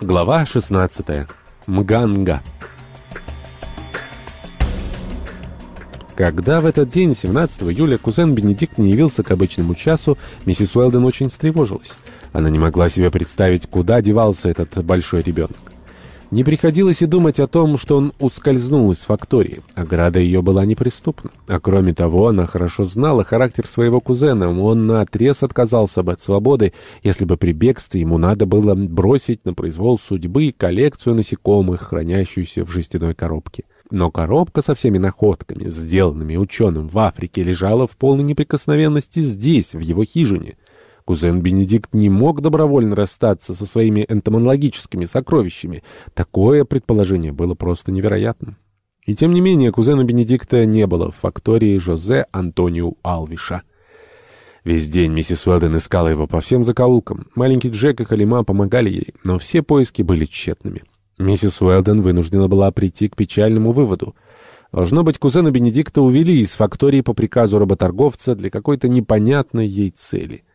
Глава 16. Мганга. Когда в этот день, 17 июля, кузен Бенедикт не явился к обычному часу, миссис Уэлден очень встревожилась. Она не могла себе представить, куда девался этот большой ребенок. Не приходилось и думать о том, что он ускользнул из фактории. Ограда ее была неприступна. А кроме того, она хорошо знала характер своего кузена. Он наотрез отказался бы от свободы, если бы при бегстве ему надо было бросить на произвол судьбы коллекцию насекомых, хранящуюся в жестяной коробке. Но коробка со всеми находками, сделанными ученым в Африке, лежала в полной неприкосновенности здесь, в его хижине. Кузен Бенедикт не мог добровольно расстаться со своими энтомологическими сокровищами. Такое предположение было просто невероятным. И тем не менее, кузена Бенедикта не было в фактории Жозе Антониу Алвиша. Весь день миссис Уэлден искала его по всем закоулкам. Маленький Джек и Халима помогали ей, но все поиски были тщетными. Миссис Уэлден вынуждена была прийти к печальному выводу. Должно быть, кузена Бенедикта увели из фактории по приказу работорговца для какой-то непонятной ей цели —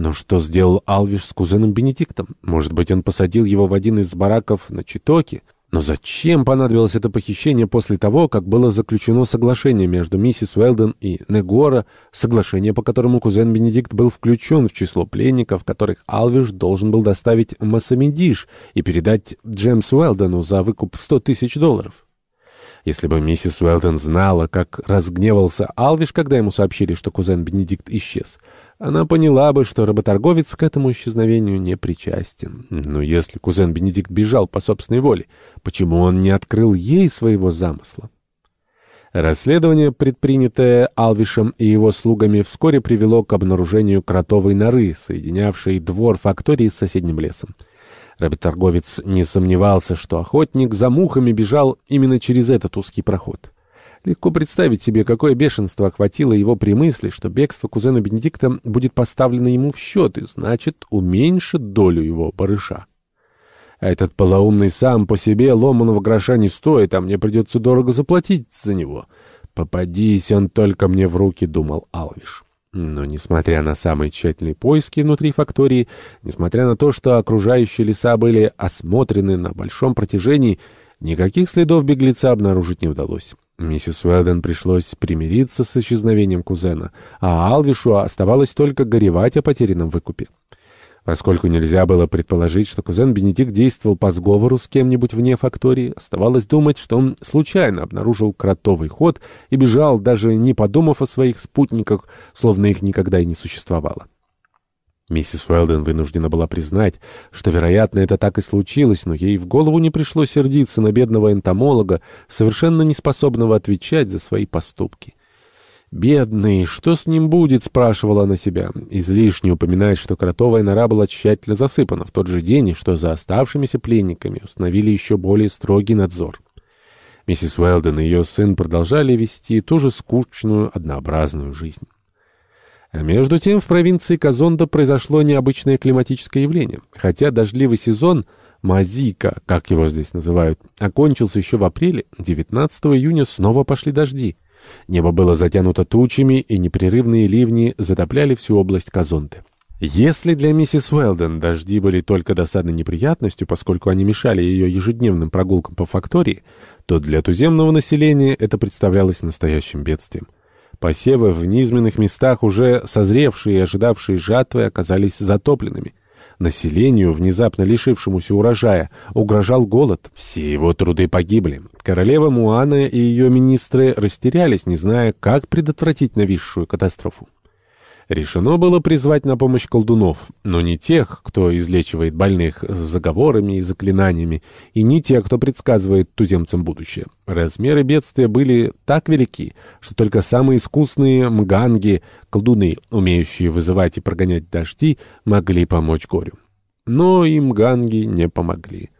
но что сделал Алвиш с кузеном Бенедиктом? Может быть, он посадил его в один из бараков на Читоке? Но зачем понадобилось это похищение после того, как было заключено соглашение между миссис Уэлден и Негора, соглашение, по которому кузен Бенедикт был включен в число пленников, которых Алвиш должен был доставить в Массамедиш и передать Джемсу Уэлдену за выкуп в сто тысяч долларов? Если бы миссис Уэлтон знала, как разгневался Алвиш, когда ему сообщили, что кузен Бенедикт исчез, она поняла бы, что работорговец к этому исчезновению не причастен. Но если кузен Бенедикт бежал по собственной воле, почему он не открыл ей своего замысла? Расследование, предпринятое Алвишем и его слугами, вскоре привело к обнаружению кротовой норы, соединявшей двор фактории с соседним лесом. Работорговец не сомневался, что охотник за мухами бежал именно через этот узкий проход. Легко представить себе, какое бешенство охватило его при мысли, что бегство кузена Бенедикта будет поставлено ему в счет и, значит, уменьшит долю его барыша. А этот полоумный сам по себе ломаного гроша не стоит, а мне придется дорого заплатить за него. «Попадись он только мне в руки», — думал Алвиш. Но, несмотря на самые тщательные поиски внутри фактории, несмотря на то, что окружающие леса были осмотрены на большом протяжении, никаких следов беглеца обнаружить не удалось. Миссис Уэлден пришлось примириться с исчезновением кузена, а Алвишу оставалось только горевать о потерянном выкупе. Поскольку нельзя было предположить, что кузен Бенедикт действовал по сговору с кем-нибудь вне фактории, оставалось думать, что он случайно обнаружил кротовый ход и бежал, даже не подумав о своих спутниках, словно их никогда и не существовало. Миссис Уэлден вынуждена была признать, что, вероятно, это так и случилось, но ей в голову не пришло сердиться на бедного энтомолога, совершенно неспособного отвечать за свои поступки. «Бедный, что с ним будет?» — спрашивала она себя. Излишне упоминать, что кротовая нора была тщательно засыпана в тот же день, и что за оставшимися пленниками установили еще более строгий надзор. Миссис Уэлден и ее сын продолжали вести ту же скучную, однообразную жизнь. Между тем в провинции Казонда произошло необычное климатическое явление. Хотя дождливый сезон, Мазика, как его здесь называют, окончился еще в апреле, 19 июня снова пошли дожди — Небо было затянуто тучами, и непрерывные ливни затопляли всю область Казонты. Если для миссис Уэлден дожди были только досадной неприятностью, поскольку они мешали ее ежедневным прогулкам по фактории, то для туземного населения это представлялось настоящим бедствием. Посевы в низменных местах, уже созревшие и ожидавшие жатвы, оказались затопленными. Населению, внезапно лишившемуся урожая, угрожал голод. Все его труды погибли. Королева Муана и ее министры растерялись, не зная, как предотвратить нависшую катастрофу. Решено было призвать на помощь колдунов, но не тех, кто излечивает больных с заговорами и заклинаниями, и не тех, кто предсказывает туземцам будущее. Размеры бедствия были так велики, что только самые искусные мганги, колдуны, умеющие вызывать и прогонять дожди, могли помочь горю. Но и мганги не помогли.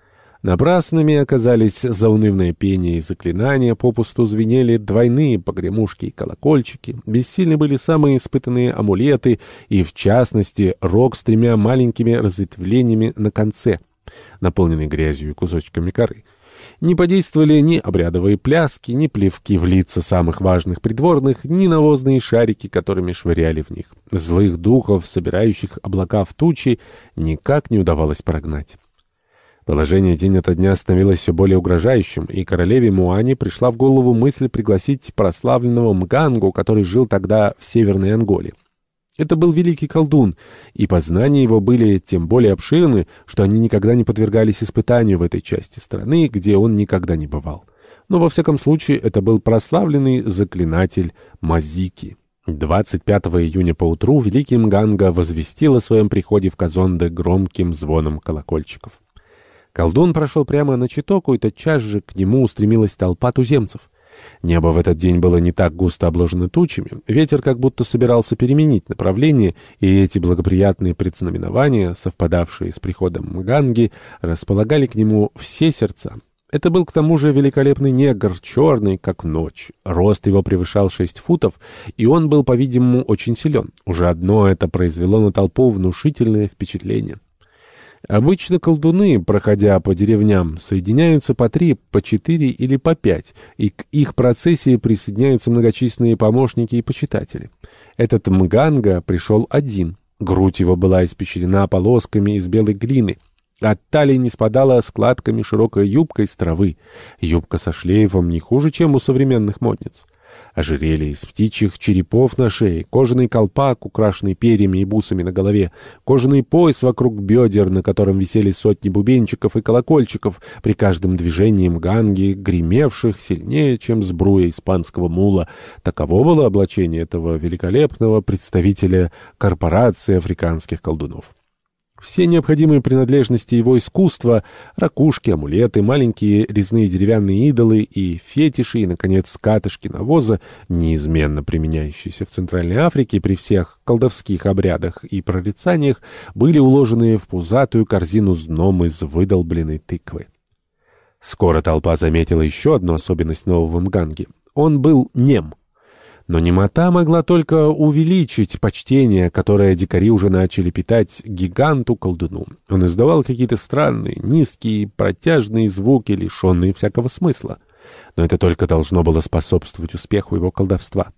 Напрасными оказались заунывное пение и заклинания, попусту звенели двойные погремушки и колокольчики, бессильны были самые испытанные амулеты и, в частности, рог с тремя маленькими разветвлениями на конце, наполненный грязью и кусочками коры. Не подействовали ни обрядовые пляски, ни плевки в лица самых важных придворных, ни навозные шарики, которыми швыряли в них. Злых духов, собирающих облака в тучи, никак не удавалось прогнать. Положение день ото дня становилось все более угрожающим, и королеве Муане пришла в голову мысль пригласить прославленного Мгангу, который жил тогда в Северной Анголе. Это был великий колдун, и познания его были тем более обширны, что они никогда не подвергались испытанию в этой части страны, где он никогда не бывал. Но во всяком случае это был прославленный заклинатель Мазики. 25 июня поутру великий Мганга возвестил о своем приходе в Казонде громким звоном колокольчиков. Колдун прошел прямо на Читоку, и тотчас же к нему устремилась толпа туземцев. Небо в этот день было не так густо обложено тучами, ветер как будто собирался переменить направление, и эти благоприятные предзнаменования, совпадавшие с приходом Мганги, располагали к нему все сердца. Это был к тому же великолепный негр, черный, как ночь. Рост его превышал шесть футов, и он был, по-видимому, очень силен. Уже одно это произвело на толпу внушительное впечатление. Обычно колдуны, проходя по деревням, соединяются по три, по четыре или по пять, и к их процессии присоединяются многочисленные помощники и почитатели. Этот Мганга пришел один. Грудь его была испещрена полосками из белой глины. От талии не спадала складками широкая юбка из травы. Юбка со шлейфом не хуже, чем у современных модниц ожерелье из птичьих черепов на шее, кожаный колпак, украшенный перьями и бусами на голове, кожаный пояс вокруг бедер, на котором висели сотни бубенчиков и колокольчиков, при каждом движении мганги, гремевших сильнее, чем сбруя испанского мула. Таково было облачение этого великолепного представителя корпорации африканских колдунов. Все необходимые принадлежности его искусства — ракушки, амулеты, маленькие резные деревянные идолы и фетиши, и, наконец, катышки навоза, неизменно применяющиеся в Центральной Африке при всех колдовских обрядах и прорицаниях, были уложены в пузатую корзину с дном из выдолбленной тыквы. Скоро толпа заметила еще одну особенность нового Мганги. Он был нем — но немота могла только увеличить почтение, которое дикари уже начали питать гиганту-колдуну. Он издавал какие-то странные, низкие, протяжные звуки, лишенные всякого смысла. Но это только должно было способствовать успеху его колдовства.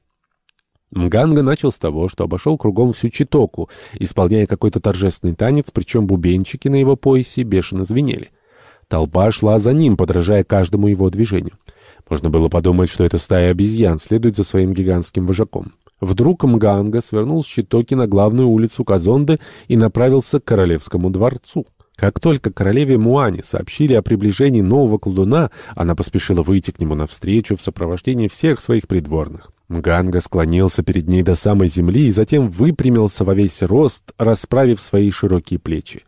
Мганга начал с того, что обошел кругом всю Читоку, исполняя какой-то торжественный танец, причем бубенчики на его поясе бешено звенели. Толпа шла за ним, подражая каждому его движению. Можно было подумать, что эта стая обезьян следует за своим гигантским вожаком. Вдруг Мганга свернул с Читоки на главную улицу Казонды и направился к королевскому дворцу. Как только королеве Муане сообщили о приближении нового колдуна, она поспешила выйти к нему навстречу в сопровождении всех своих придворных. Мганга склонился перед ней до самой земли и затем выпрямился во весь рост, расправив свои широкие плечи.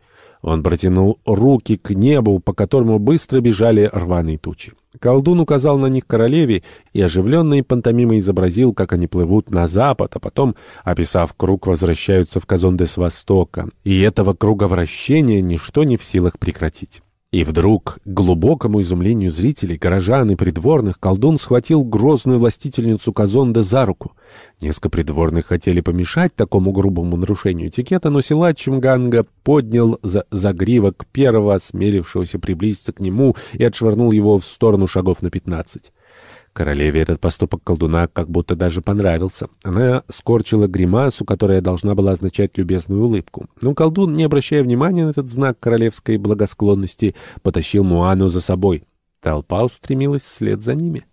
Он протянул руки к небу, по которому быстро бежали рваные тучи. Колдун указал на них королеве и оживленной пантомимой изобразил, как они плывут на запад, а потом, описав круг, возвращаются в Казонде с востока. И этого круга вращения ничто не в силах прекратить. И вдруг, к глубокому изумлению зрителей, горожан и придворных, колдун схватил грозную властительницу Казонда за руку. Несколько придворных хотели помешать такому грубому нарушению этикета, но силач Чимганга поднял за загривок первого осмелившегося приблизиться к нему и отшвырнул его в сторону шагов на пятнадцать. Королеве этот поступок колдуна как будто даже понравился. Она скорчила гримасу, которая должна была означать любезную улыбку. Но колдун, не обращая внимания на этот знак королевской благосклонности, потащил Муану за собой. Толпа устремилась вслед за ними.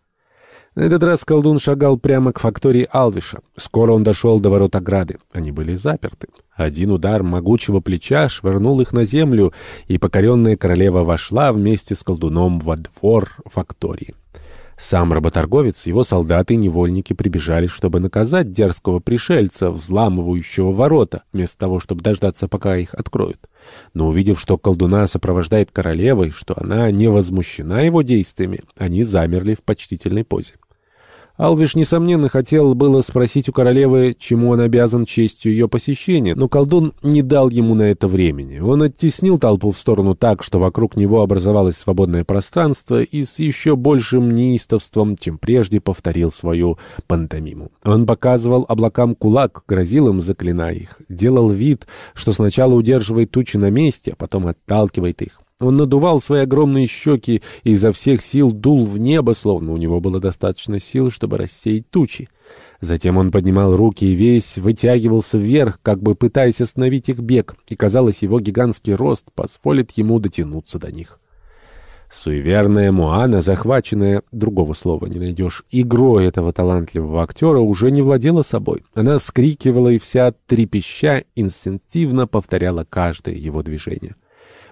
На этот раз колдун шагал прямо к фактории Алвиша. Скоро он дошел до ворот ограды. Они были заперты. Один удар могучего плеча швырнул их на землю, и покоренная королева вошла вместе с колдуном во двор фактории. Сам работорговец, его солдаты и невольники прибежали, чтобы наказать дерзкого пришельца, взламывающего ворота, вместо того, чтобы дождаться, пока их откроют. Но увидев, что колдуна сопровождает королевой, что она не возмущена его действиями, они замерли в почтительной позе. Алвиш, несомненно, хотел было спросить у королевы, чему он обязан честью ее посещения, но колдун не дал ему на это времени. Он оттеснил толпу в сторону так, что вокруг него образовалось свободное пространство и с еще большим неистовством, чем прежде, повторил свою пантомиму. Он показывал облакам кулак, грозил им, заклиная их, делал вид, что сначала удерживает тучи на месте, а потом отталкивает их. Он надувал свои огромные щеки и изо всех сил дул в небо, словно у него было достаточно сил, чтобы рассеять тучи. Затем он поднимал руки и весь вытягивался вверх, как бы пытаясь остановить их бег, и, казалось, его гигантский рост позволит ему дотянуться до них. Суеверная Муана, захваченная, другого слова не найдешь, игрой этого талантливого актера, уже не владела собой. Она вскрикивала и вся трепеща инстинктивно повторяла каждое его движение.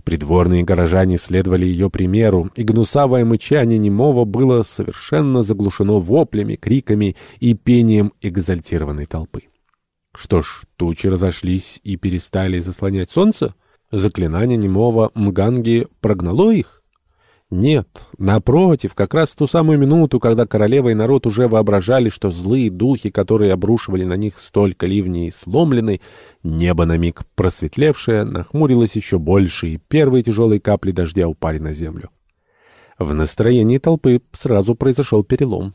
Придворные горожане следовали ее примеру, и гнусавое мычание немого было совершенно заглушено воплями, криками и пением экзальтированной толпы. Что ж, тучи разошлись и перестали заслонять солнце? Заклинание немого Мганги прогнало их? Нет, напротив, как раз в ту самую минуту, когда королева и народ уже воображали, что злые духи, которые обрушивали на них столько ливней, сломлены, небо на миг просветлевшее, нахмурилось еще больше, и первые тяжелые капли дождя упали на землю. В настроении толпы сразу произошел перелом.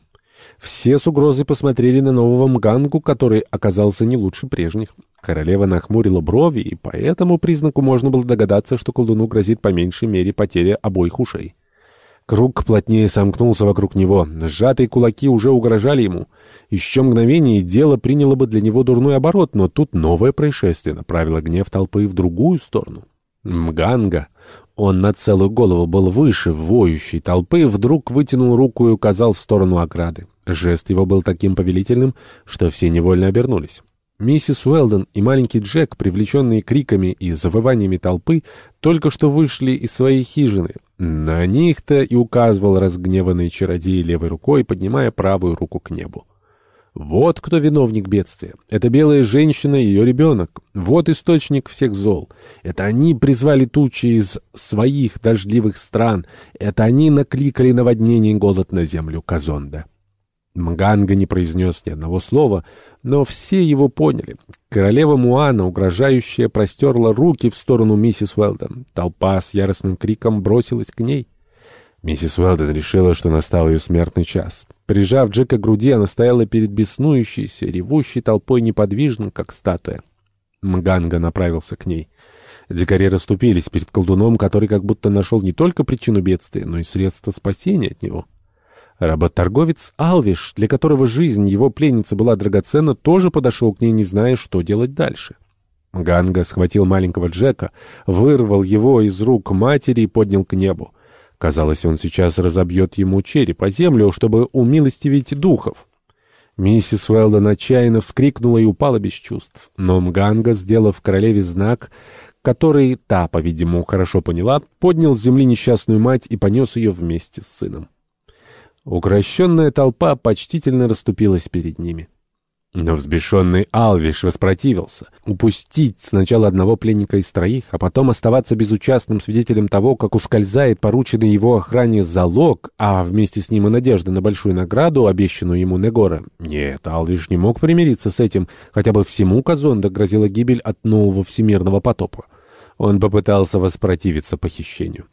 Все с угрозой посмотрели на нового Мгангу, который оказался не лучше прежних. Королева нахмурила брови, и по этому признаку можно было догадаться, что колдуну грозит по меньшей мере потеря обоих ушей. Круг плотнее сомкнулся вокруг него. Сжатые кулаки уже угрожали ему. Еще мгновение, дело приняло бы для него дурной оборот, но тут новое происшествие направило гнев толпы в другую сторону. Мганга, он на целую голову был выше воющей толпы, вдруг вытянул руку и указал в сторону ограды. Жест его был таким повелительным, что все невольно обернулись. Миссис Уэлдон и маленький Джек, привлеченные криками и завываниями толпы, только что вышли из своей хижины. На них-то и указывал разгневанный чародей левой рукой, поднимая правую руку к небу. Вот кто виновник бедствия. Это белая женщина и ее ребенок. Вот источник всех зол. Это они призвали тучи из своих дождливых стран. Это они накликали наводнение и голод на землю Казонда. Мганга не произнес ни одного слова, но все его поняли. Королева Муана, угрожающая, простерла руки в сторону миссис Уэлдон. Толпа с яростным криком бросилась к ней. Миссис Уэлдон решила, что настал ее смертный час. Прижав Джека к груди, она стояла перед беснующейся, ревущей толпой неподвижно, как статуя. Мганга направился к ней. Дикари расступились перед колдуном, который как будто нашел не только причину бедствия, но и средство спасения от него. Работорговец Алвиш, для которого жизнь его пленницы была драгоценна, тоже подошел к ней, не зная, что делать дальше. Ганга схватил маленького Джека, вырвал его из рук матери и поднял к небу. Казалось, он сейчас разобьет ему череп о землю, чтобы умилостивить духов. Миссис Уэлдон отчаянно вскрикнула и упала без чувств. Но Мганга, сделав королеве знак, который та, по-видимому, хорошо поняла, поднял с земли несчастную мать и понес ее вместе с сыном. Укращенная толпа почтительно расступилась перед ними. Но взбешенный Алвиш воспротивился. Упустить сначала одного пленника из троих, а потом оставаться безучастным свидетелем того, как ускользает порученный его охране залог, а вместе с ним и надежда на большую награду, обещанную ему Негора. Нет, Алвиш не мог примириться с этим, хотя бы всему Казонда грозила гибель от нового всемирного потопа. Он попытался воспротивиться похищению.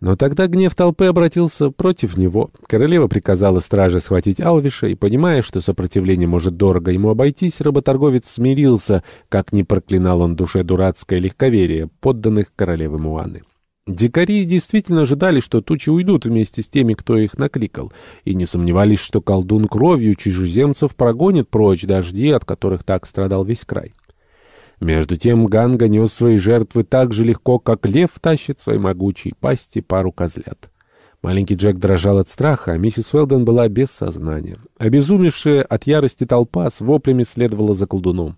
Но тогда гнев толпы обратился против него. Королева приказала страже схватить Алвиша, и, понимая, что сопротивление может дорого ему обойтись, работорговец смирился, как не проклинал он душе дурацкое легковерие подданных королевы Муаны. Дикари действительно ожидали, что тучи уйдут вместе с теми, кто их накликал, и не сомневались, что колдун кровью чужеземцев прогонит прочь дожди, от которых так страдал весь край. Между тем Ганга нес свои жертвы так же легко, как лев тащит свои могучие пасти пару козлят. Маленький Джек дрожал от страха, а миссис Уэлден была без сознания. Обезумевшая от ярости толпа с воплями следовала за колдуном.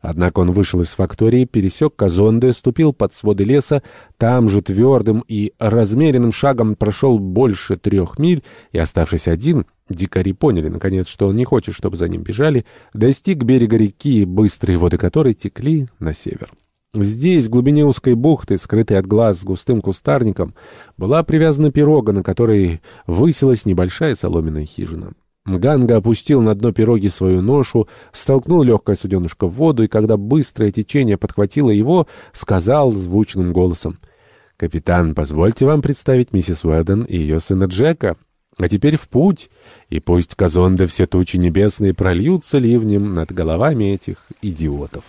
Однако он вышел из фактории, пересек Казонде, ступил под своды леса, там же твердым и размеренным шагом прошел больше трех миль, и, оставшись один, дикари поняли, наконец, что он не хочет, чтобы за ним бежали, достиг берега реки, быстрые воды которой текли на север. Здесь, в глубине узкой бухты, скрытой от глаз с густым кустарником, была привязана пирога, на которой высилась небольшая соломенная хижина. Мганга опустил на дно пироги свою ношу, столкнул легкое суденышко в воду, и когда быстрое течение подхватило его, сказал звучным голосом, «Капитан, позвольте вам представить миссис Уэдден и ее сына Джека. А теперь в путь, и пусть Казонда все тучи небесные прольются ливнем над головами этих идиотов».